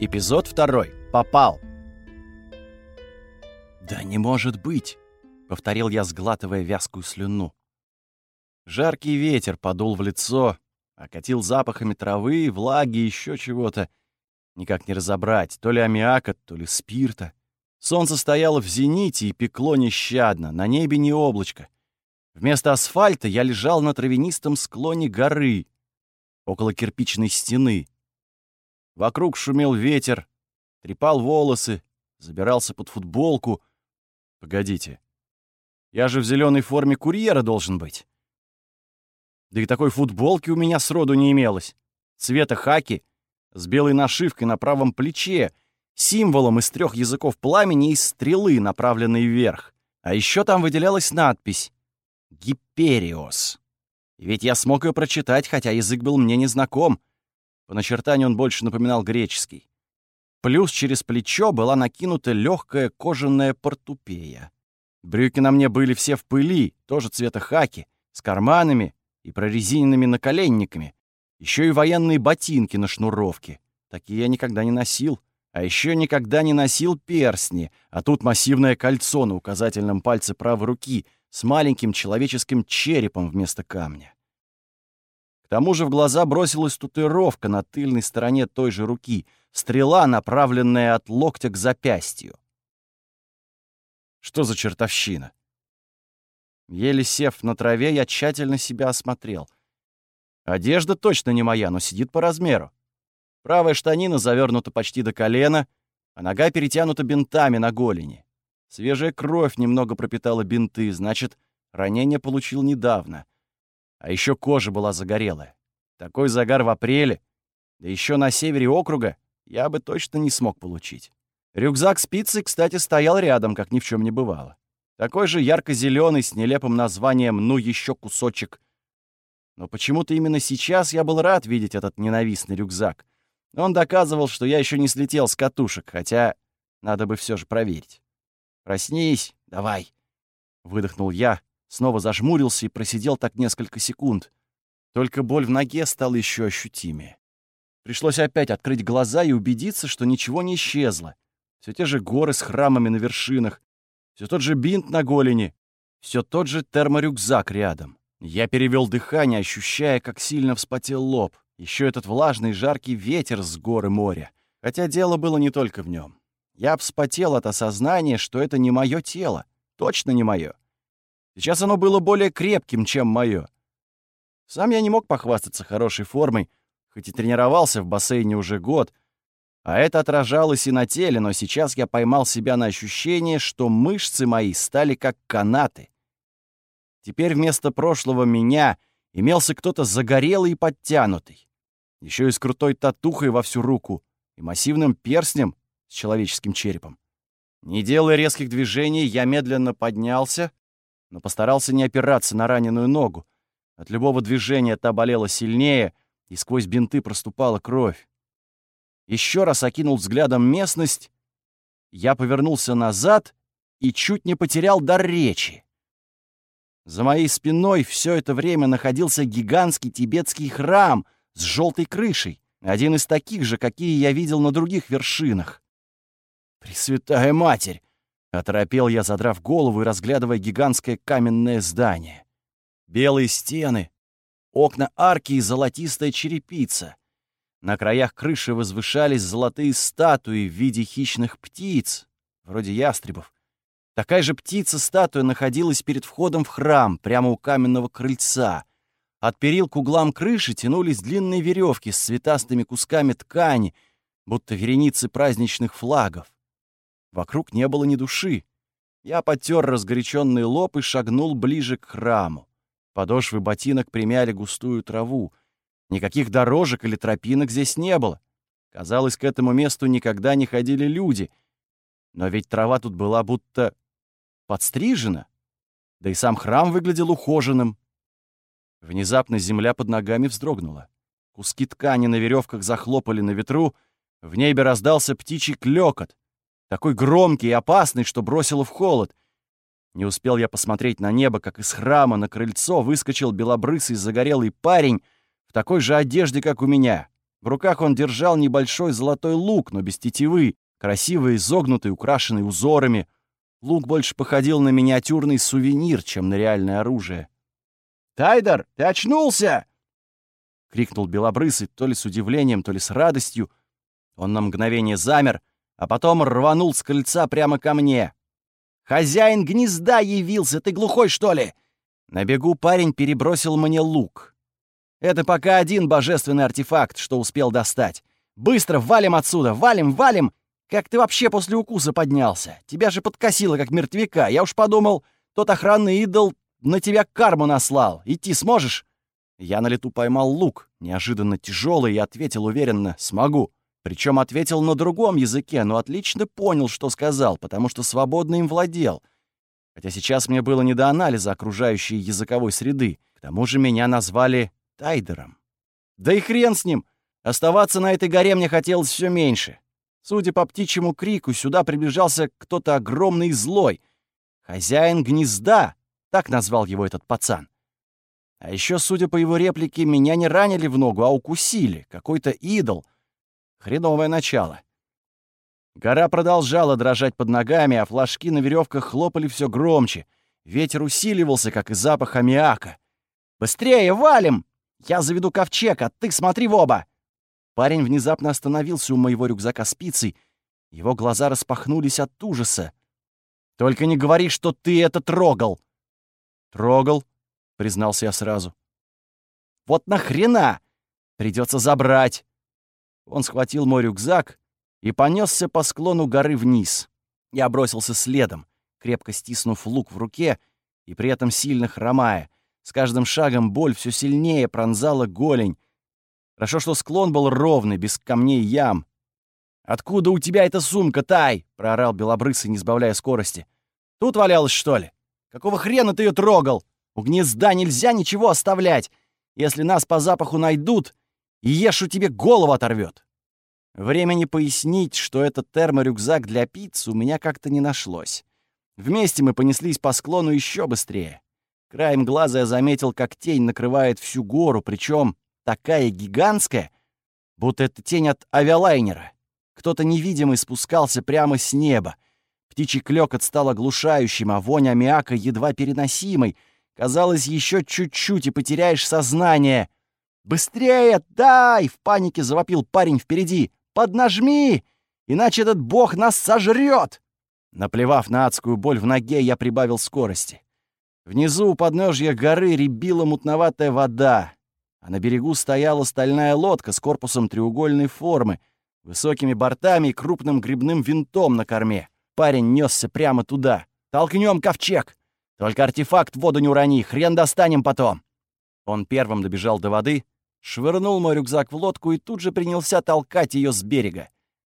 Эпизод второй. Попал. «Да не может быть!» — повторил я, сглатывая вязкую слюну. Жаркий ветер подул в лицо, окатил запахами травы, влаги и еще чего-то. Никак не разобрать, то ли аммиака, то ли спирта. Солнце стояло в зените и пекло нещадно, на небе не облачко. Вместо асфальта я лежал на травянистом склоне горы, около кирпичной стены. Вокруг шумел ветер, трепал волосы, забирался под футболку. Погодите, я же в зеленой форме курьера должен быть. Да и такой футболки у меня сроду не имелось. Цвета хаки, с белой нашивкой на правом плече, символом из трех языков пламени и стрелы, направленной вверх. А еще там выделялась надпись «Гипериос». Ведь я смог ее прочитать, хотя язык был мне незнаком. По начертанию он больше напоминал греческий. Плюс через плечо была накинута легкая кожаная портупея. Брюки на мне были все в пыли, тоже цвета хаки, с карманами и прорезиненными наколенниками. Еще и военные ботинки на шнуровке. Такие я никогда не носил. А еще никогда не носил перстни, а тут массивное кольцо на указательном пальце правой руки с маленьким человеческим черепом вместо камня. Тому же в глаза бросилась татуировка на тыльной стороне той же руки, стрела, направленная от локтя к запястью. Что за чертовщина? Еле сев на траве, я тщательно себя осмотрел. Одежда точно не моя, но сидит по размеру. Правая штанина завернута почти до колена, а нога перетянута бинтами на голени. Свежая кровь немного пропитала бинты, значит, ранение получил недавно. А еще кожа была загорелая. Такой загар в апреле, да еще на севере округа, я бы точно не смог получить. Рюкзак с пиццей, кстати, стоял рядом, как ни в чем не бывало. Такой же ярко-зеленый с нелепым названием «Ну еще кусочек». Но почему-то именно сейчас я был рад видеть этот ненавистный рюкзак. Он доказывал, что я еще не слетел с катушек, хотя надо бы все же проверить. «Проснись, давай!» — выдохнул я, Снова зажмурился и просидел так несколько секунд. Только боль в ноге стала еще ощутимее. Пришлось опять открыть глаза и убедиться, что ничего не исчезло. Все те же горы с храмами на вершинах, все тот же бинт на голени, все тот же терморюкзак рядом. Я перевел дыхание, ощущая, как сильно вспотел лоб. Еще этот влажный жаркий ветер с горы моря. Хотя дело было не только в нем. Я вспотел от осознания, что это не мое тело. Точно не мое. Сейчас оно было более крепким, чем мое. Сам я не мог похвастаться хорошей формой, хоть и тренировался в бассейне уже год, а это отражалось и на теле, но сейчас я поймал себя на ощущение, что мышцы мои стали как канаты. Теперь вместо прошлого меня имелся кто-то загорелый и подтянутый. Еще и с крутой татухой во всю руку и массивным перстнем с человеческим черепом. Не делая резких движений, я медленно поднялся, но постарался не опираться на раненую ногу. От любого движения та болела сильнее, и сквозь бинты проступала кровь. Еще раз окинул взглядом местность, я повернулся назад и чуть не потерял дар речи. За моей спиной все это время находился гигантский тибетский храм с желтой крышей, один из таких же, какие я видел на других вершинах. «Пресвятая Матерь! Оторопел я, задрав голову и разглядывая гигантское каменное здание. Белые стены, окна арки и золотистая черепица. На краях крыши возвышались золотые статуи в виде хищных птиц, вроде ястребов. Такая же птица-статуя находилась перед входом в храм, прямо у каменного крыльца. От перил к углам крыши тянулись длинные веревки с цветастыми кусками ткани, будто вереницы праздничных флагов. Вокруг не было ни души. Я потер разгоряченный лоб и шагнул ближе к храму. Подошвы ботинок примяли густую траву. Никаких дорожек или тропинок здесь не было. Казалось, к этому месту никогда не ходили люди. Но ведь трава тут была будто подстрижена. Да и сам храм выглядел ухоженным. Внезапно земля под ногами вздрогнула. Куски ткани на веревках захлопали на ветру, в небе раздался птичий клёкот такой громкий и опасный, что бросило в холод. Не успел я посмотреть на небо, как из храма на крыльцо выскочил белобрысый загорелый парень в такой же одежде, как у меня. В руках он держал небольшой золотой лук, но без тетивы, красивый, изогнутый, украшенный узорами. Лук больше походил на миниатюрный сувенир, чем на реальное оружие. «Тайдер, ты очнулся!» — крикнул Белобрысый, то ли с удивлением, то ли с радостью. Он на мгновение замер, а потом рванул с крыльца прямо ко мне. «Хозяин гнезда явился! Ты глухой, что ли?» На бегу парень перебросил мне лук. Это пока один божественный артефакт, что успел достать. Быстро валим отсюда, валим, валим! Как ты вообще после укуса поднялся? Тебя же подкосило, как мертвяка. Я уж подумал, тот охранный идол на тебя карму наслал. Идти сможешь?» Я на лету поймал лук, неожиданно тяжелый, и ответил уверенно «смогу». Причем ответил на другом языке, но отлично понял, что сказал, потому что свободно им владел. Хотя сейчас мне было не до анализа окружающей языковой среды. К тому же меня назвали Тайдером. Да и хрен с ним! Оставаться на этой горе мне хотелось все меньше. Судя по птичьему крику, сюда приближался кто-то огромный и злой. Хозяин гнезда, так назвал его этот пацан. А еще, судя по его реплике, меня не ранили в ногу, а укусили. Какой-то идол. Хреновое начало. Гора продолжала дрожать под ногами, а флажки на веревках хлопали все громче. Ветер усиливался, как и запах аммиака. «Быстрее, валим!» Я заведу ковчег, а ты смотри в оба!» Парень внезапно остановился у моего рюкзака спицей. Его глаза распахнулись от ужаса. «Только не говори, что ты это трогал!» «Трогал», — признался я сразу. «Вот нахрена! Придется забрать!» Он схватил мой рюкзак и понесся по склону горы вниз. Я бросился следом, крепко стиснув лук в руке и при этом сильно хромая — с каждым шагом боль все сильнее пронзала голень. Хорошо, что склон был ровный, без камней и ям. «Откуда у тебя эта сумка, Тай?» — проорал Белобрысый, не сбавляя скорости. «Тут валялась, что ли? Какого хрена ты ее трогал? У гнезда нельзя ничего оставлять. Если нас по запаху найдут, и Ешу тебе голову оторвет. Времени пояснить, что это терморюкзак для пиццы, у меня как-то не нашлось. Вместе мы понеслись по склону еще быстрее. Краем глаза я заметил, как тень накрывает всю гору, причем такая гигантская, будто это тень от авиалайнера. Кто-то невидимый спускался прямо с неба. Птичий клёкот стал оглушающим, а вонь аммиака едва переносимой. Казалось, еще чуть-чуть и потеряешь сознание. «Быстрее! Дай!» — в панике завопил парень впереди. «Поднажми! Иначе этот бог нас сожрет!» Наплевав на адскую боль в ноге, я прибавил скорости. Внизу у подножья горы рябила мутноватая вода, а на берегу стояла стальная лодка с корпусом треугольной формы, высокими бортами и крупным грибным винтом на корме. Парень несся прямо туда. «Толкнем ковчег! Только артефакт в воду не урони, хрен достанем потом!» Он первым добежал до воды, швырнул мой рюкзак в лодку и тут же принялся толкать ее с берега.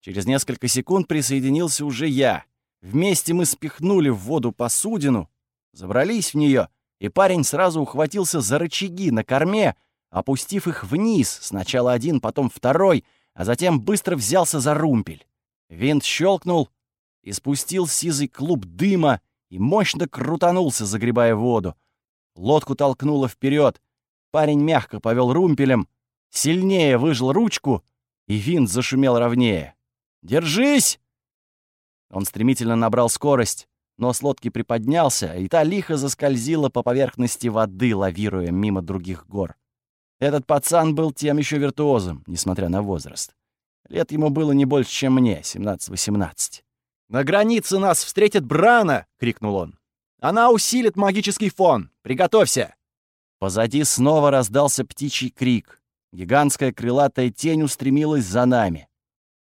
Через несколько секунд присоединился уже я. Вместе мы спихнули в воду посудину, Забрались в нее, и парень сразу ухватился за рычаги на корме, опустив их вниз, сначала один, потом второй, а затем быстро взялся за румпель. Винт щелкнул, и спустил сизый клуб дыма и мощно крутанулся, загребая воду. Лодку толкнуло вперед. Парень мягко повел румпелем, сильнее выжил ручку, и винт зашумел ровнее. «Держись!» Он стремительно набрал скорость. Нос лодки приподнялся, и та лихо заскользила по поверхности воды, лавируя мимо других гор. Этот пацан был тем еще виртуозом, несмотря на возраст. Лет ему было не больше, чем мне, 17-18. «На границе нас встретит Брана!» — крикнул он. «Она усилит магический фон! Приготовься!» Позади снова раздался птичий крик. Гигантская крылатая тень устремилась за нами.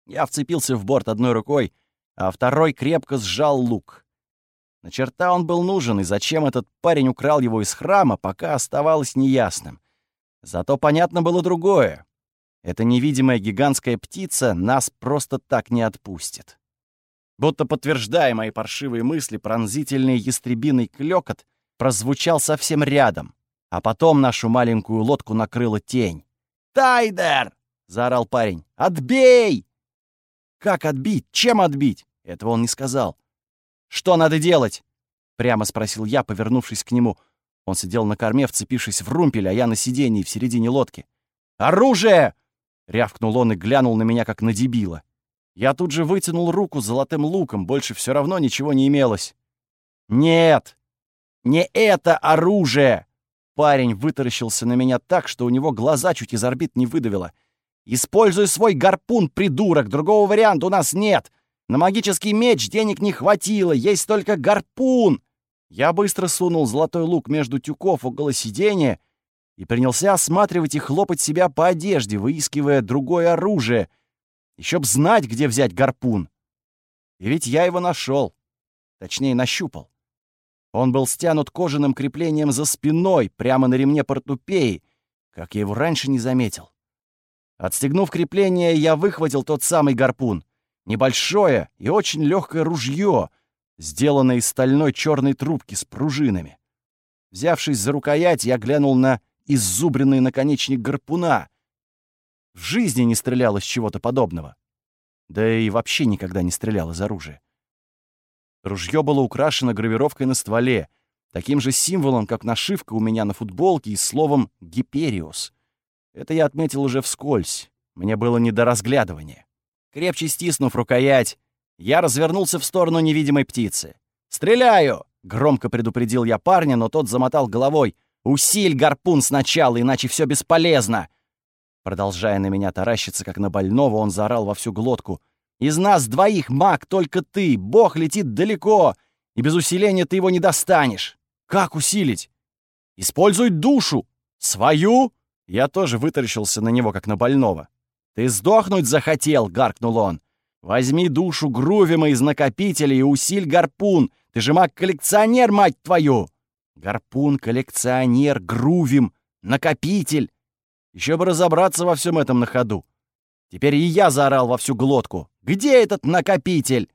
Я вцепился в борт одной рукой, а второй крепко сжал лук. На черта он был нужен, и зачем этот парень украл его из храма, пока оставалось неясным. Зато понятно было другое. Эта невидимая гигантская птица нас просто так не отпустит. Будто подтверждая мои паршивые мысли, пронзительный ястребиный клёкот прозвучал совсем рядом, а потом нашу маленькую лодку накрыла тень. «Тайдер!» — заорал парень. «Отбей!» «Как отбить? Чем отбить?» Этого он не сказал. «Что надо делать?» — прямо спросил я, повернувшись к нему. Он сидел на корме, вцепившись в румпель, а я на сиденье в середине лодки. «Оружие!» рявкнул он и глянул на меня, как на дебила. Я тут же вытянул руку с золотым луком, больше все равно ничего не имелось. «Нет! Не это оружие!» Парень вытаращился на меня так, что у него глаза чуть из орбит не выдавило. «Используй свой гарпун, придурок! Другого варианта у нас нет! На магический меч денег не хватило, есть только гарпун!» Я быстро сунул золотой лук между тюков около сиденья и принялся осматривать и хлопать себя по одежде, выискивая другое оружие. Еще б знать, где взять гарпун. И ведь я его нашел, точнее, нащупал. Он был стянут кожаным креплением за спиной, прямо на ремне портупеи, как я его раньше не заметил. Отстегнув крепление, я выхватил тот самый гарпун. Небольшое и очень легкое ружье, сделанное из стальной черной трубки с пружинами. Взявшись за рукоять, я глянул на иззубренный наконечник гарпуна. В жизни не стрелял из чего-то подобного. Да и вообще никогда не стрелял из оружия. Ружье было украшено гравировкой на стволе, таким же символом, как нашивка у меня на футболке и словом «Гипериус». Это я отметил уже вскользь. Мне было не до разглядывания. Крепче стиснув рукоять, я развернулся в сторону невидимой птицы. «Стреляю!» — громко предупредил я парня, но тот замотал головой. «Усиль гарпун сначала, иначе все бесполезно!» Продолжая на меня таращиться, как на больного, он заорал во всю глотку. «Из нас двоих, маг, только ты! Бог летит далеко, и без усиления ты его не достанешь! Как усилить? Используй душу! Свою?» Я тоже вытаращился на него, как на больного. «Ты сдохнуть захотел!» — гаркнул он. «Возьми душу Грувима из накопителя и усиль гарпун! Ты же маг-коллекционер, мать твою!» «Гарпун, коллекционер, Грувим, накопитель!» Еще бы разобраться во всем этом на ходу. Теперь и я заорал во всю глотку. «Где этот накопитель?»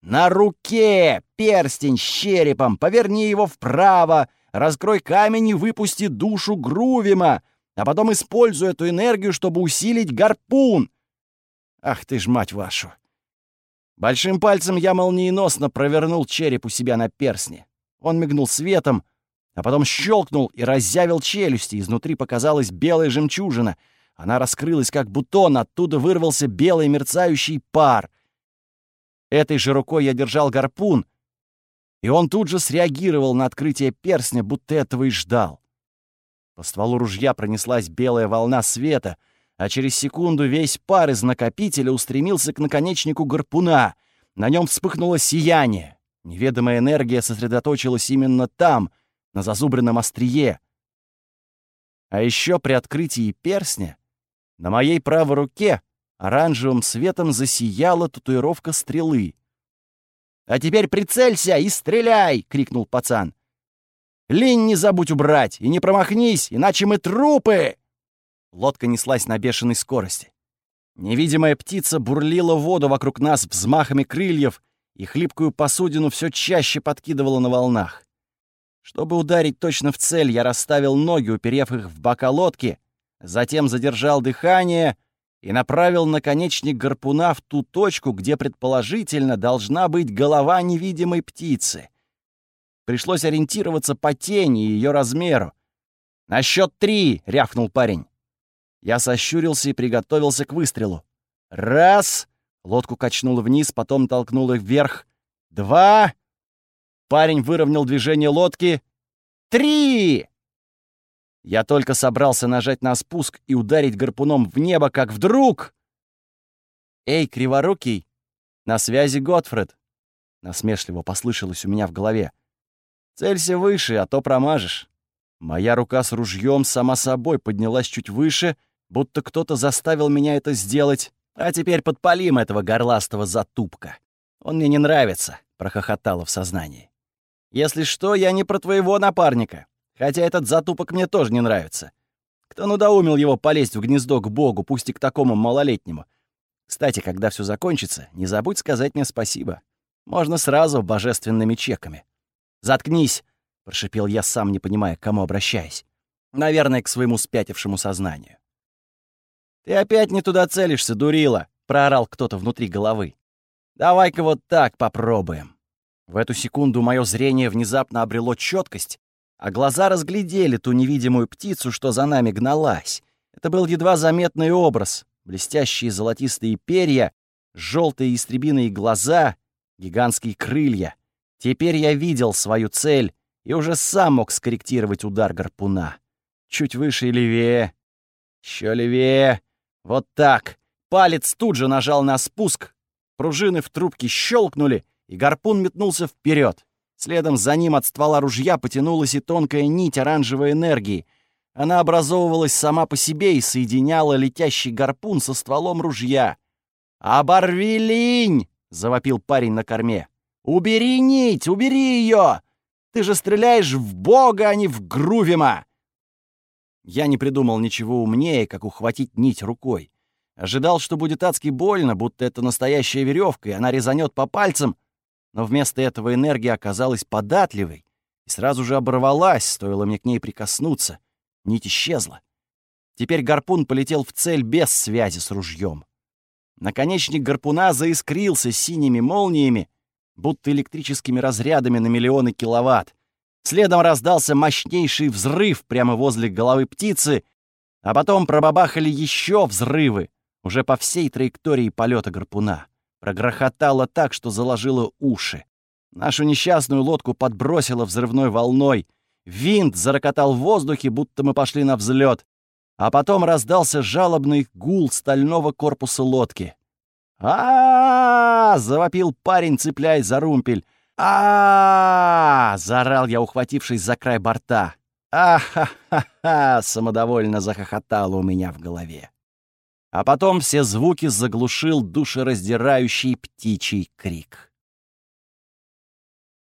«На руке! Перстень с черепом! Поверни его вправо! Раскрой камень и выпусти душу Грувима! а потом использую эту энергию, чтобы усилить гарпун. Ах ты ж, мать вашу! Большим пальцем я молниеносно провернул череп у себя на персне. Он мигнул светом, а потом щелкнул и разъявил челюсти. Изнутри показалась белая жемчужина. Она раскрылась, как бутон, оттуда вырвался белый мерцающий пар. Этой же рукой я держал гарпун, и он тут же среагировал на открытие перстня, будто этого и ждал. По стволу ружья пронеслась белая волна света, а через секунду весь пар из накопителя устремился к наконечнику гарпуна. На нем вспыхнуло сияние. Неведомая энергия сосредоточилась именно там, на зазубренном острие. А еще при открытии перстня на моей правой руке оранжевым светом засияла татуировка стрелы. «А теперь прицелься и стреляй!» — крикнул пацан. Лень не забудь убрать и не промахнись, иначе мы трупы!» Лодка неслась на бешеной скорости. Невидимая птица бурлила воду вокруг нас взмахами крыльев и хлипкую посудину все чаще подкидывала на волнах. Чтобы ударить точно в цель, я расставил ноги, уперев их в бока лодки, затем задержал дыхание и направил наконечник гарпуна в ту точку, где предположительно должна быть голова невидимой птицы — Пришлось ориентироваться по тени и ее размеру. «На счет три!» — рявкнул парень. Я сощурился и приготовился к выстрелу. «Раз!» — лодку качнуло вниз, потом толкнуло вверх. «Два!» Парень выровнял движение лодки. «Три!» Я только собрался нажать на спуск и ударить гарпуном в небо, как вдруг... «Эй, криворукий! На связи Готфред!» Насмешливо послышалось у меня в голове. Целься выше, а то промажешь. Моя рука с ружьем сама собой поднялась чуть выше, будто кто-то заставил меня это сделать. А теперь подпалим этого горластого затупка. Он мне не нравится, прохохотало в сознании. Если что, я не про твоего напарника. Хотя этот затупок мне тоже не нравится. Кто надоумил его полезть в гнездо к богу, пусть и к такому малолетнему? Кстати, когда все закончится, не забудь сказать мне спасибо. Можно сразу божественными чеками. «Заткнись!» — прошипел я, сам не понимая, к кому обращаясь. Наверное, к своему спятившему сознанию. «Ты опять не туда целишься, дурила!» — проорал кто-то внутри головы. «Давай-ка вот так попробуем». В эту секунду мое зрение внезапно обрело четкость, а глаза разглядели ту невидимую птицу, что за нами гналась. Это был едва заметный образ, блестящие золотистые перья, желтые истребиные глаза, гигантские крылья. Теперь я видел свою цель и уже сам мог скорректировать удар гарпуна. Чуть выше и левее. Еще левее. Вот так. Палец тут же нажал на спуск. Пружины в трубке щелкнули, и гарпун метнулся вперед. Следом за ним от ствола ружья потянулась и тонкая нить оранжевой энергии. Она образовывалась сама по себе и соединяла летящий гарпун со стволом ружья. «Оборви линь!» — завопил парень на корме. «Убери нить! Убери ее! Ты же стреляешь в Бога, а не в Грувима!» Я не придумал ничего умнее, как ухватить нить рукой. Ожидал, что будет адски больно, будто это настоящая веревка, и она резанет по пальцам, но вместо этого энергия оказалась податливой и сразу же оборвалась, стоило мне к ней прикоснуться. Нить исчезла. Теперь гарпун полетел в цель без связи с ружьем. Наконечник гарпуна заискрился синими молниями, будто электрическими разрядами на миллионы киловатт. Следом раздался мощнейший взрыв прямо возле головы птицы, а потом пробабахали еще взрывы, уже по всей траектории полета гарпуна. Прогрохотало так, что заложило уши. Нашу несчастную лодку подбросило взрывной волной. Винт зарокотал в воздухе, будто мы пошли на взлет. А потом раздался жалобный гул стального корпуса лодки. а, -а, -а, завопил парень, цепляясь за румпель. а, -а, -а заорал я, ухватившись за край борта. «А-ха-ха-ха!» — самодовольно захохотало у меня в голове. А потом все звуки заглушил душераздирающий птичий крик.